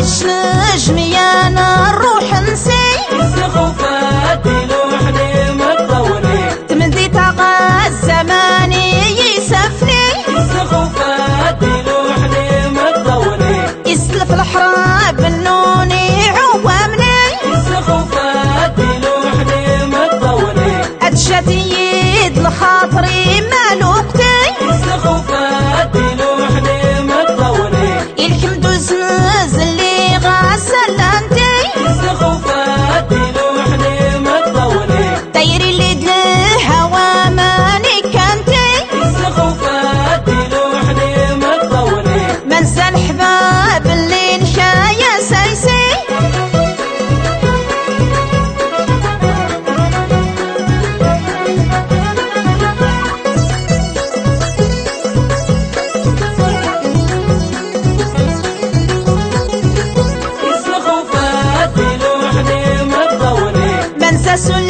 Krishna. azul